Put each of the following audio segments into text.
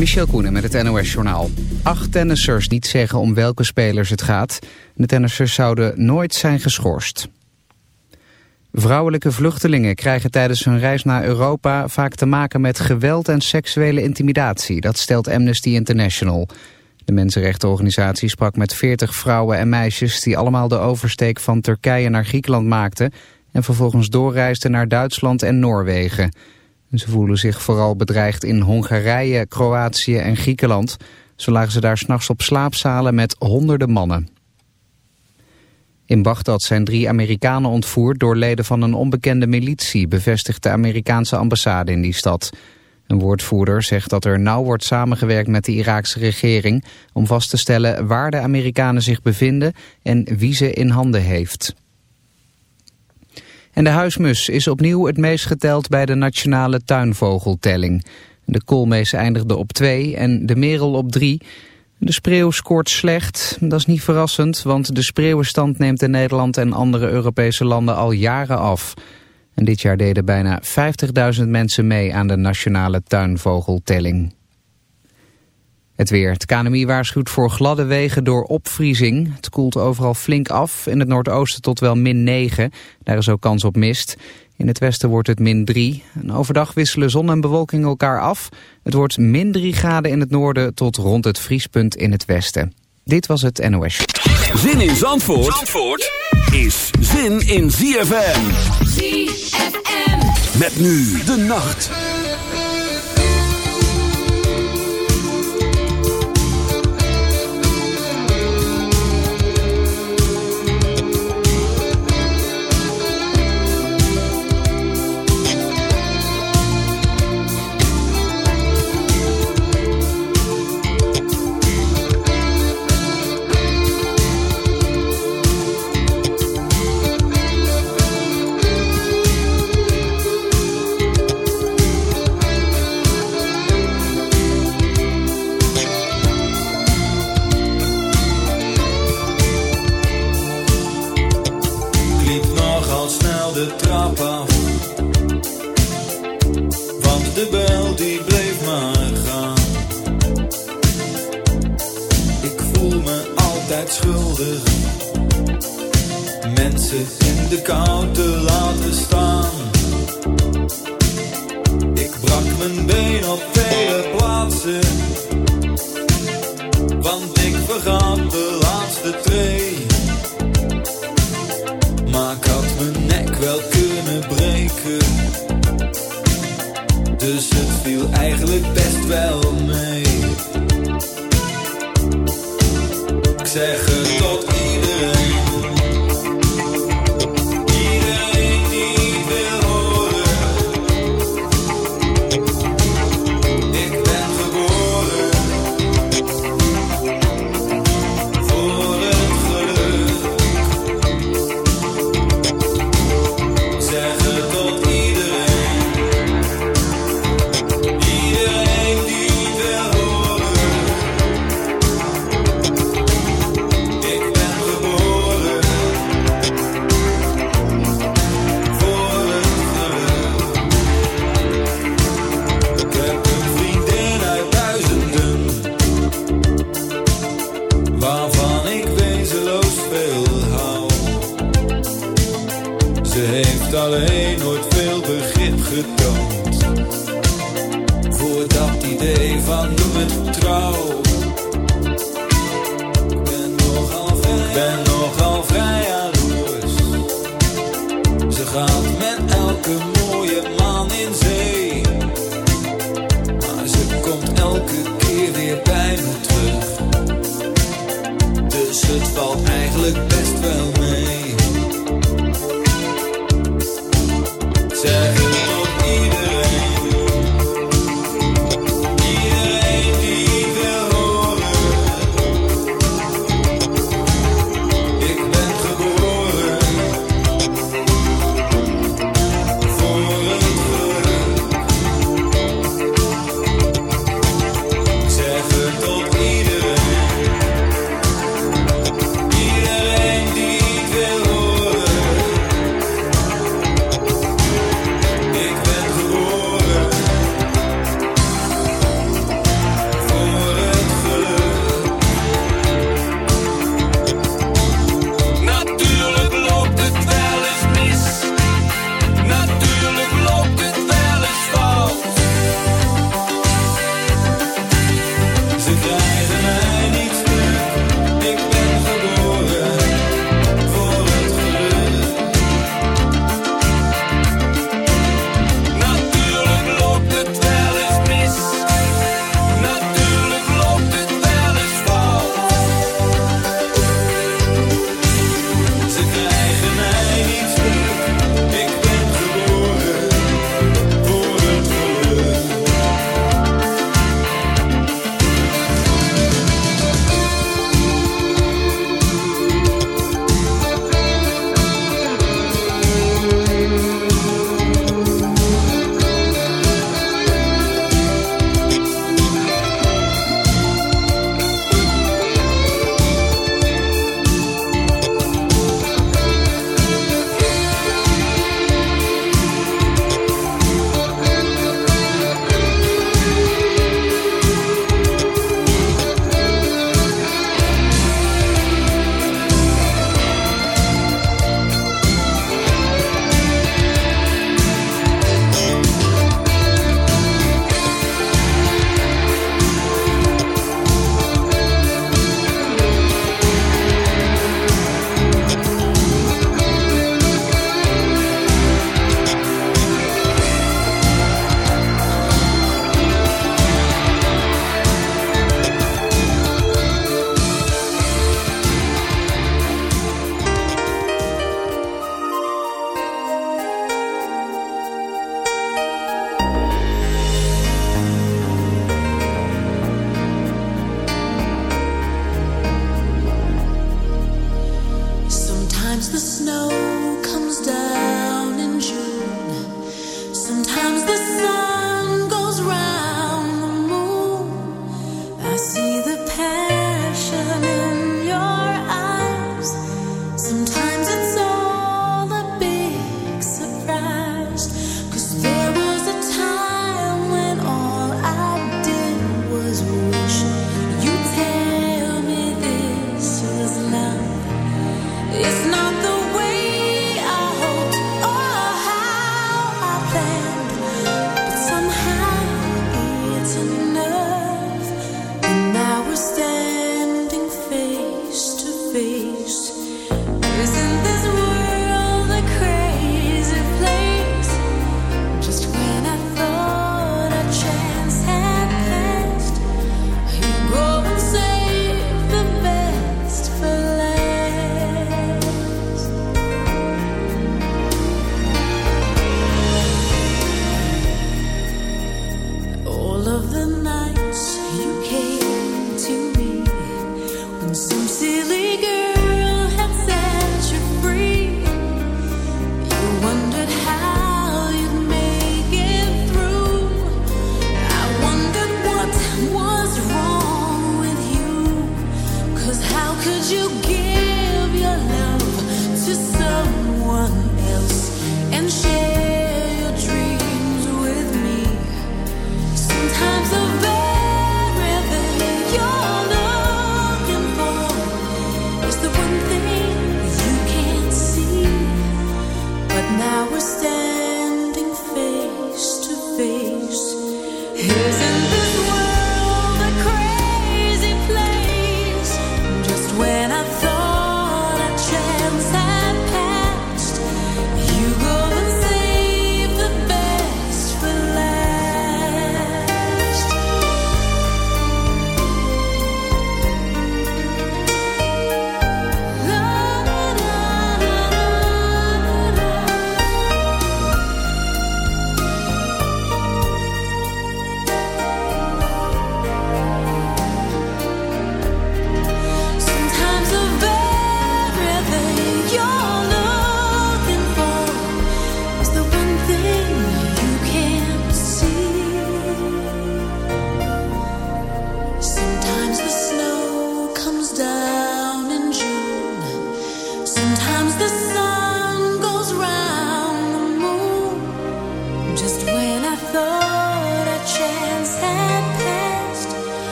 Michel Koenen met het NOS-journaal. Acht tennissers niet zeggen om welke spelers het gaat. De tennissers zouden nooit zijn geschorst. Vrouwelijke vluchtelingen krijgen tijdens hun reis naar Europa vaak te maken met geweld en seksuele intimidatie. Dat stelt Amnesty International. De mensenrechtenorganisatie sprak met 40 vrouwen en meisjes die allemaal de oversteek van Turkije naar Griekenland maakten en vervolgens doorreisden naar Duitsland en Noorwegen. Ze voelen zich vooral bedreigd in Hongarije, Kroatië en Griekenland. Zo lagen ze daar s'nachts op slaapzalen met honderden mannen. In Bagdad zijn drie Amerikanen ontvoerd door leden van een onbekende militie, bevestigt de Amerikaanse ambassade in die stad. Een woordvoerder zegt dat er nauw wordt samengewerkt met de Iraakse regering om vast te stellen waar de Amerikanen zich bevinden en wie ze in handen heeft. En de huismus is opnieuw het meest geteld bij de nationale tuinvogeltelling. De koolmees eindigde op 2 en de merel op 3. De spreeuw scoort slecht. Dat is niet verrassend, want de spreeuwenstand neemt in Nederland en andere Europese landen al jaren af. En dit jaar deden bijna 50.000 mensen mee aan de nationale tuinvogeltelling. Het weer. Het KNMI waarschuwt voor gladde wegen door opvriezing. Het koelt overal flink af. In het noordoosten tot wel min 9. Daar is ook kans op mist. In het westen wordt het min 3. En overdag wisselen zon en bewolking elkaar af. Het wordt min 3 graden in het noorden tot rond het vriespunt in het westen. Dit was het NOS. Zin in Zandvoort, Zandvoort is zin in ZFM. ZFM. Met nu de nacht.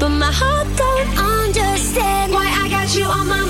but my heart don't understand why I got you on my mind.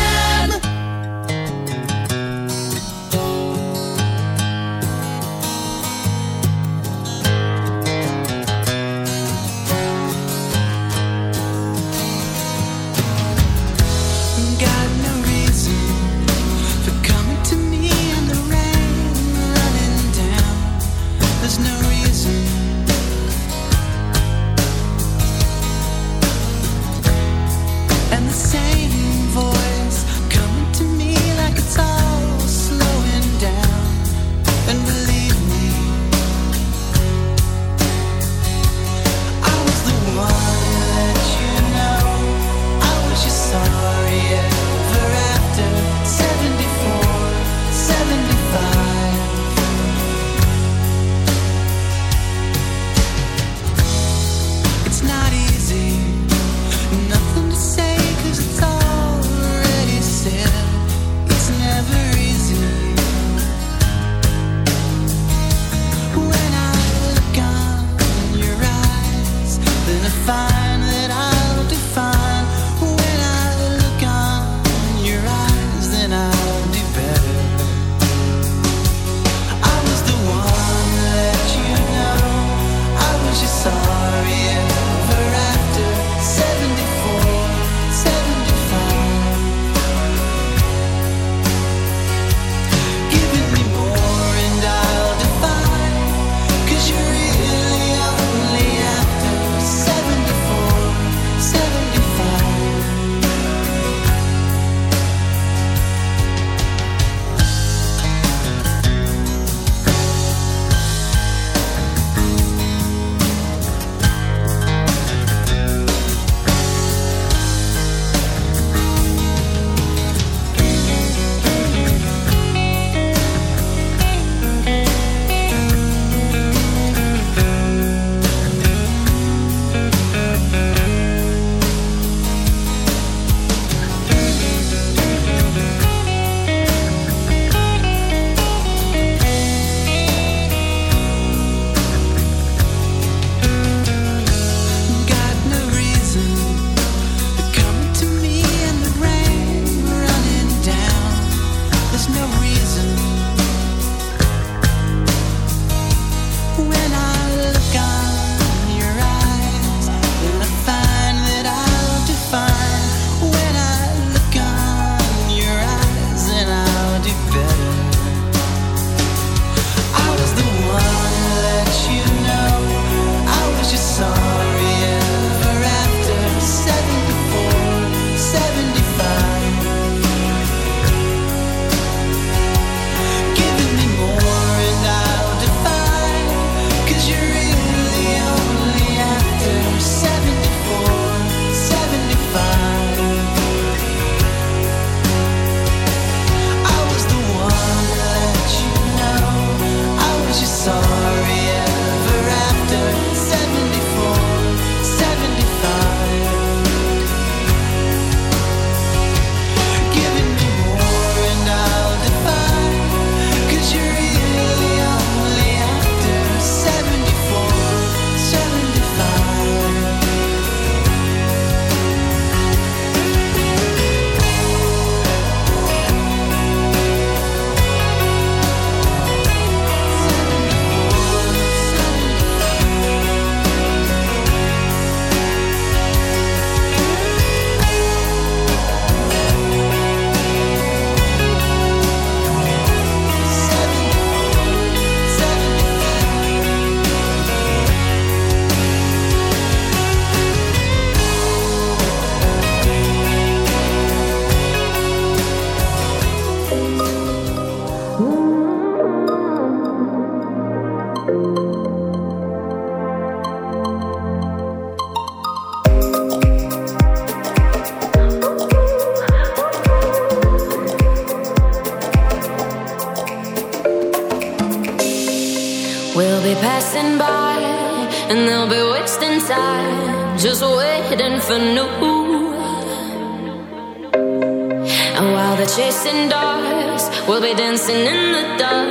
dancing in the dark.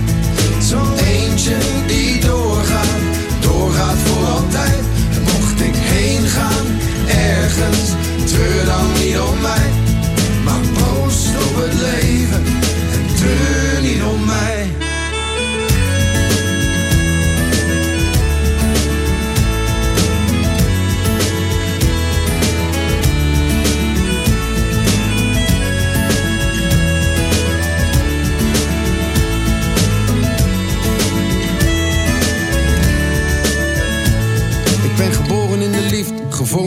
Die doorgaat, doorgaat voor altijd. En mocht ik heen gaan, ergens, treur dan niet om mij. Maar proost op het leven en treur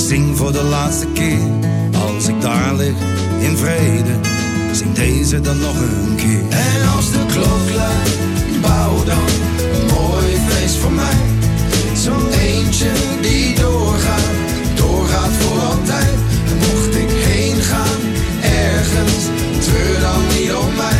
Ik zing voor de laatste keer. Als ik daar lig, in vrede. Zing deze dan nog een keer. En als de klok luidt, bouw dan een mooi feest voor mij. Zo'n eentje die doorgaat, doorgaat voor altijd. En mocht ik heen gaan, ergens, treur dan niet om mij.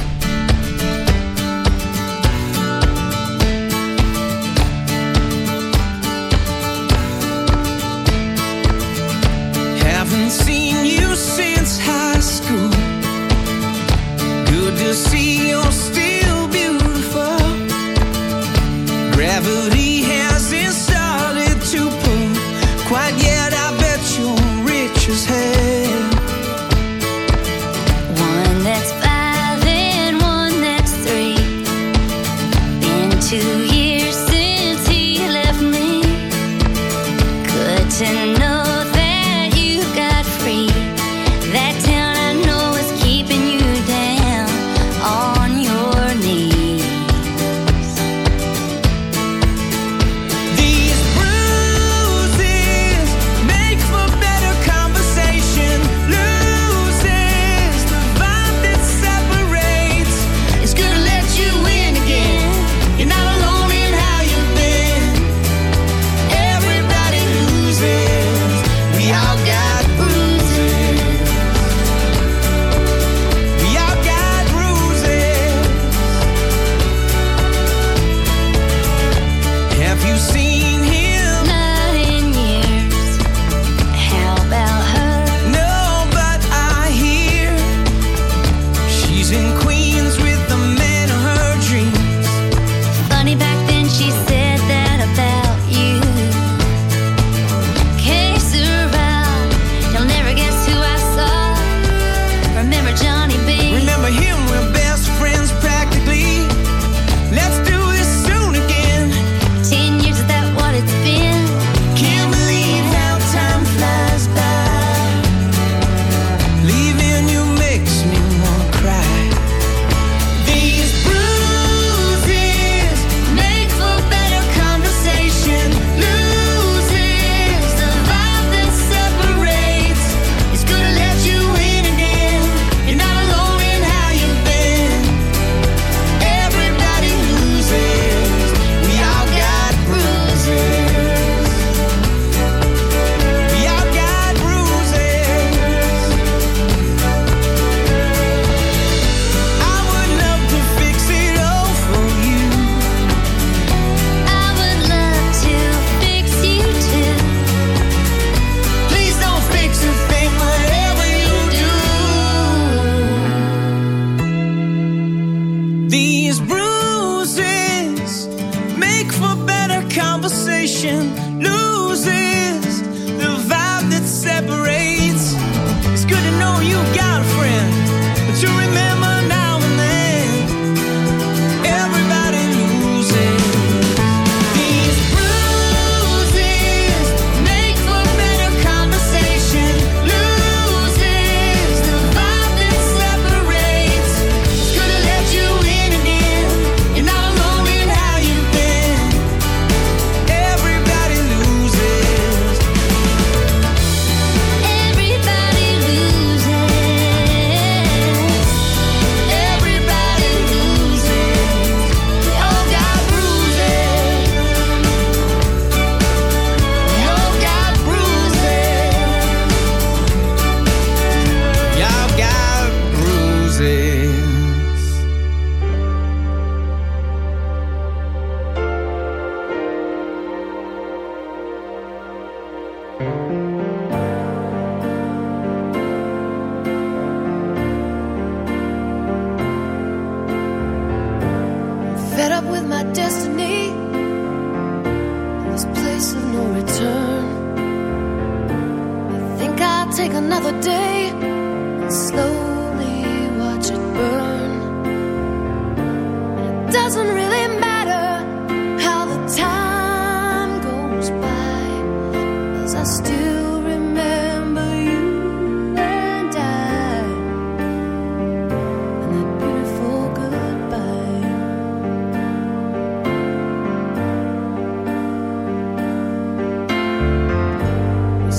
ocean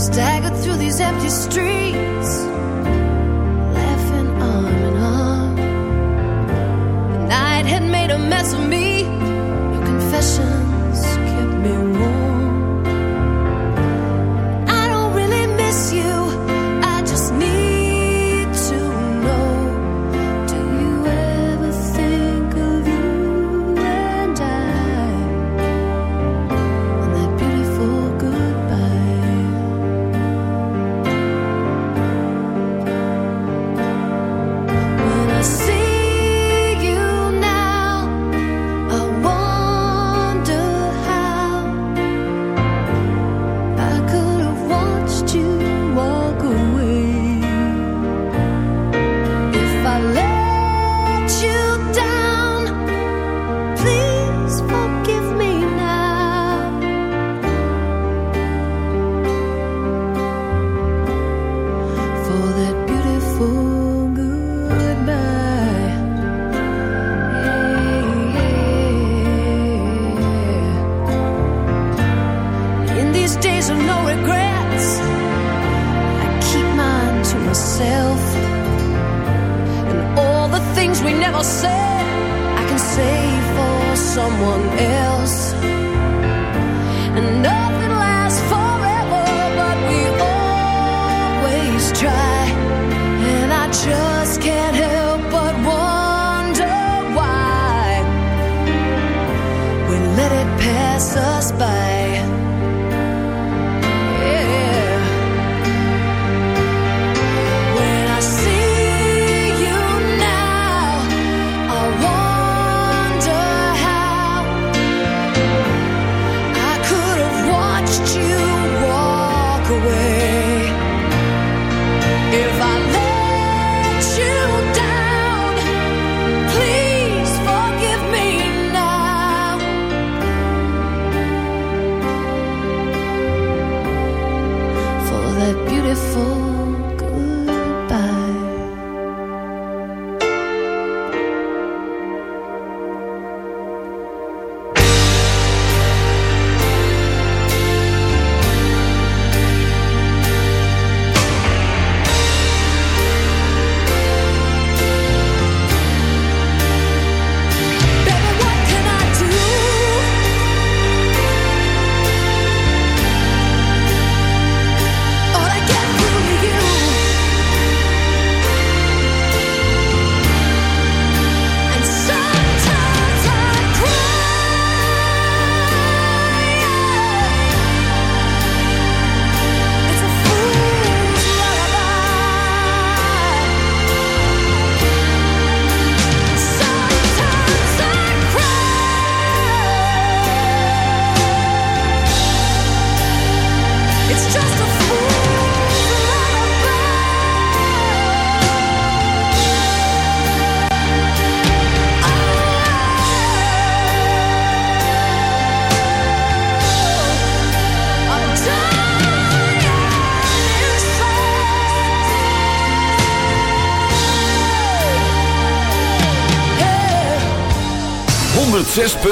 staggered through these empty streets, laughing arm in arm. The night had made a mess of me.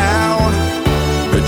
but